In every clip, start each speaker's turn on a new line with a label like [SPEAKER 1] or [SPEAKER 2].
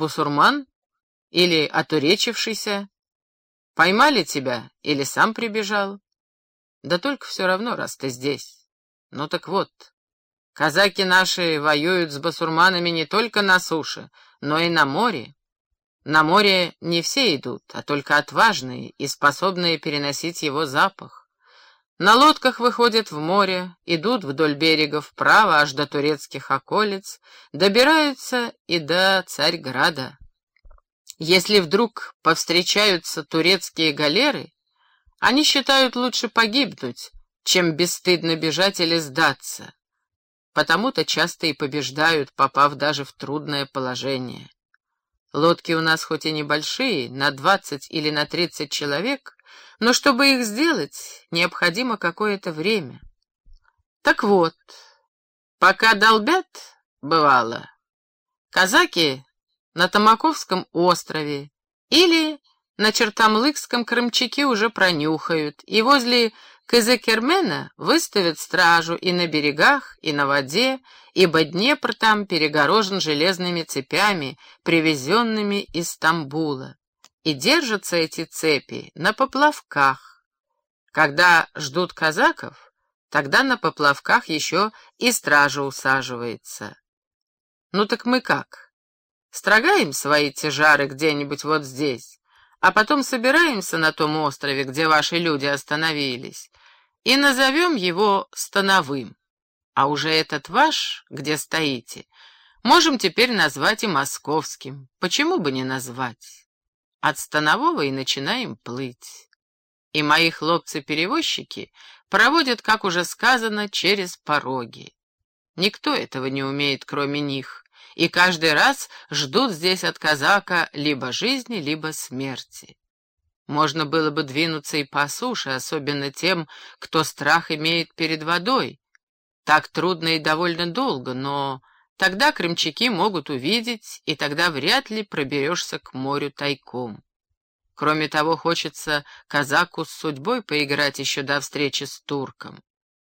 [SPEAKER 1] Бусурман? Или отуречившийся? Поймали тебя или сам прибежал? Да только все равно, раз ты здесь. Ну так вот, казаки наши воюют с басурманами не только на суше, но и на море. На море не все идут, а только отважные и способные переносить его запах. На лодках выходят в море, идут вдоль берега вправо аж до турецких околиц, добираются и до Царьграда. Если вдруг повстречаются турецкие галеры, они считают лучше погибнуть, чем бесстыдно бежать или сдаться. Потому-то часто и побеждают, попав даже в трудное положение. Лодки у нас хоть и небольшие, на двадцать или на тридцать человек, но чтобы их сделать, необходимо какое-то время. Так вот, пока долбят, бывало, казаки на Томаковском острове или на Чертамлыкском Крымчаке уже пронюхают, и возле Кызыкермена выставят стражу и на берегах, и на воде, ибо Днепр там перегорожен железными цепями, привезенными из Стамбула. И держатся эти цепи на поплавках. Когда ждут казаков, тогда на поплавках еще и стража усаживается. Ну так мы как? Строгаем свои тяжары где-нибудь вот здесь, а потом собираемся на том острове, где ваши люди остановились, и назовем его Становым. А уже этот ваш, где стоите, можем теперь назвать и московским. Почему бы не назвать? От Станового и начинаем плыть. И мои хлопцы-перевозчики проводят, как уже сказано, через пороги. Никто этого не умеет, кроме них и каждый раз ждут здесь от казака либо жизни, либо смерти. Можно было бы двинуться и по суше, особенно тем, кто страх имеет перед водой. Так трудно и довольно долго, но тогда крымчаки могут увидеть, и тогда вряд ли проберешься к морю тайком. Кроме того, хочется казаку с судьбой поиграть еще до встречи с турком.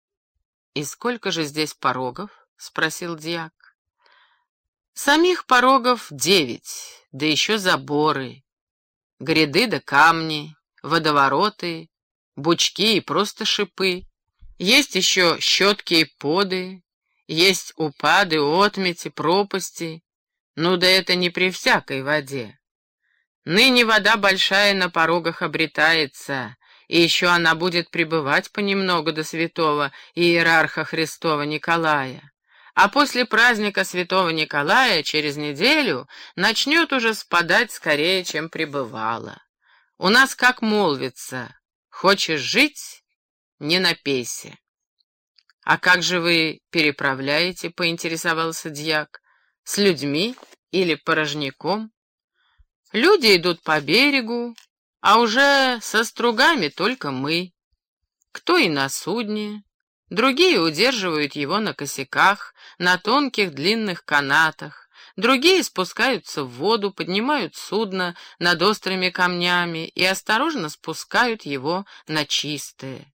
[SPEAKER 1] — И сколько же здесь порогов? — спросил дьяк. Самих порогов девять, да еще заборы, гряды да камни, водовороты, бучки и просто шипы. Есть еще щетки и поды, есть упады, отмети, пропасти. Ну да это не при всякой воде. Ныне вода большая на порогах обретается, и еще она будет пребывать понемногу до святого иерарха Христова Николая а после праздника Святого Николая через неделю начнет уже спадать скорее, чем пребывало. У нас как молвится, хочешь жить — не напейся. — А как же вы переправляете, — поинтересовался дьяк, — с людьми или порожняком? Люди идут по берегу, а уже со стругами только мы. Кто и на судне, Другие удерживают его на косяках, на тонких длинных канатах. Другие спускаются в воду, поднимают судно над острыми камнями и осторожно спускают его на чистое.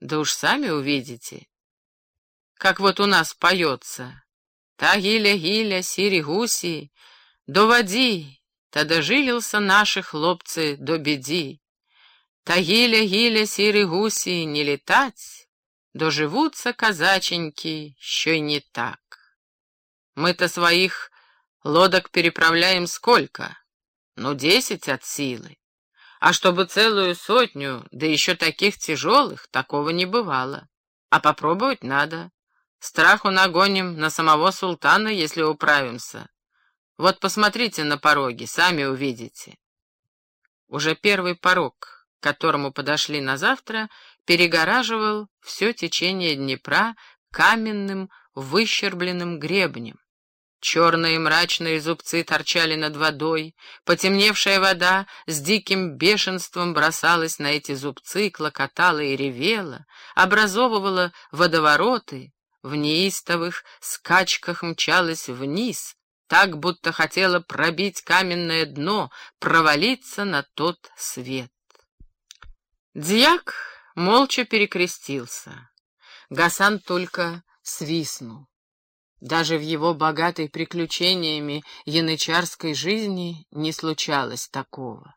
[SPEAKER 1] Да уж сами увидите. Как вот у нас поется. Та гиля-гиля, сири-гуси, доводи, та дожилился наши хлопцы до беди. Та гиля-гиля, сири-гуси, не летать, Доживутся казаченьки, еще и не так. Мы-то своих лодок переправляем сколько? Ну, десять от силы. А чтобы целую сотню, да еще таких тяжелых, такого не бывало. А попробовать надо. Страху нагоним на самого султана, если управимся. Вот посмотрите на пороги, сами увидите. Уже первый порог, к которому подошли на завтра, перегораживал все течение Днепра каменным выщербленным гребнем. Черные мрачные зубцы торчали над водой, потемневшая вода с диким бешенством бросалась на эти зубцы, клокотала и ревела, образовывала водовороты, в неистовых скачках мчалась вниз, так будто хотела пробить каменное дно, провалиться на тот свет. Дьяк молча перекрестился. Гасан только свистнул. Даже в его богатой приключениями янычарской жизни не случалось такого.